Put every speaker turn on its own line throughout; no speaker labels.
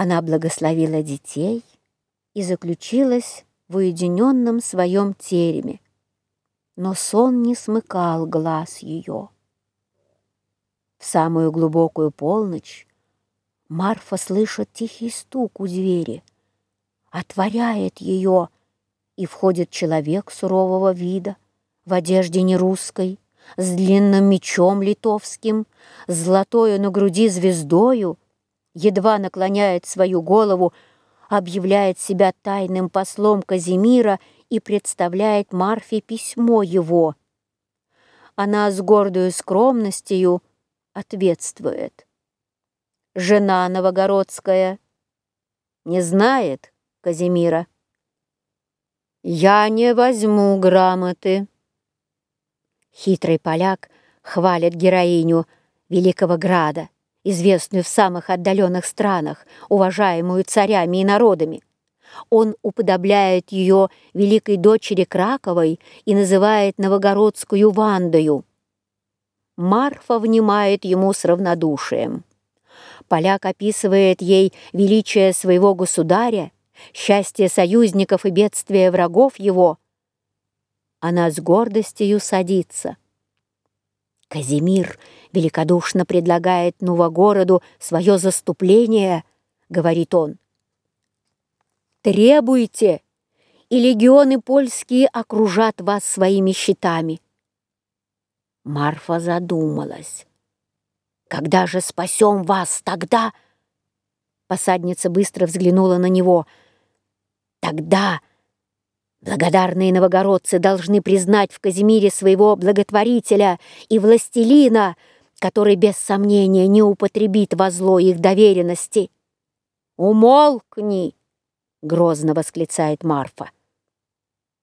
Она благословила детей и заключилась в уединенном своем тереме, но сон не смыкал глаз ее. В самую глубокую полночь Марфа слышит тихий стук у двери, отворяет ее, и входит человек сурового вида, в одежде нерусской, с длинным мечом литовским, с золотою на груди звездою, едва наклоняет свою голову, объявляет себя тайным послом Казимира и представляет Марфе письмо его. Она с гордою скромностью ответствует. Жена новогородская не знает Казимира. «Я не возьму грамоты». Хитрый поляк хвалит героиню Великого Града, известную в самых отдаленных странах, уважаемую царями и народами. Он уподобляет ее великой дочери Краковой и называет новогородскую Вандою. Марфа внимает ему с равнодушием. Поляк описывает ей величие своего государя, счастье союзников и бедствие врагов его. Она с гордостью садится. Казимир великодушно предлагает Новогороду свое заступление, говорит он. Требуйте, и легионы польские окружат вас своими щитами. Марфа задумалась. Когда же спасем вас тогда? Посадница быстро взглянула на него. Тогда благодарные новогородцы должны признать в Казимире своего благотворителя и властелина, который без сомнения не употребит во зло их доверенности. «Умолкни!» — грозно восклицает Марфа.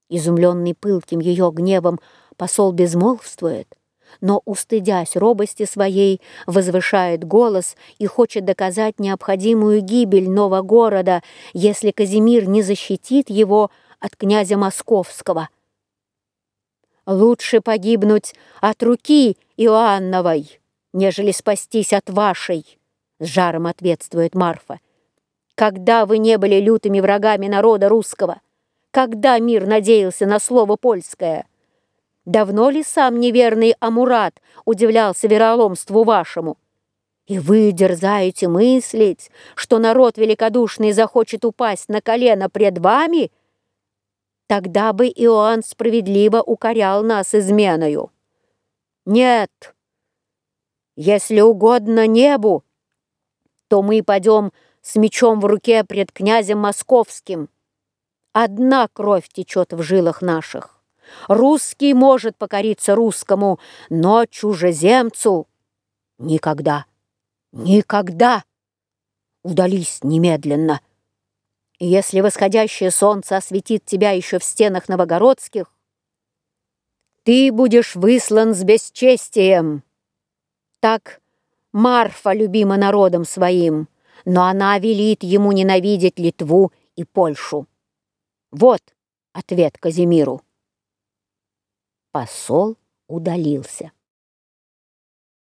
Изумленный пылким ее гневом посол безмолвствует — но, устыдясь робости своей, возвышает голос и хочет доказать необходимую гибель нового города, если Казимир не защитит его от князя Московского. «Лучше погибнуть от руки Иоанновой, нежели спастись от вашей», — с жаром ответствует Марфа. «Когда вы не были лютыми врагами народа русского? Когда мир надеялся на слово польское?» Давно ли сам неверный Амурат удивлялся вероломству вашему? И вы дерзаете мыслить, что народ великодушный захочет упасть на колено пред вами? Тогда бы Иоанн справедливо укорял нас изменою. Нет, если угодно небу, то мы пойдем с мечом в руке пред князем московским. Одна кровь течет в жилах наших. Русский может покориться русскому, но чужеземцу никогда, никогда. Удались немедленно. И если восходящее солнце осветит тебя еще в стенах новогородских, ты будешь выслан с бесчестием. Так Марфа любима народом своим, но она велит ему ненавидеть Литву и Польшу. Вот ответ Казимиру посол удалился.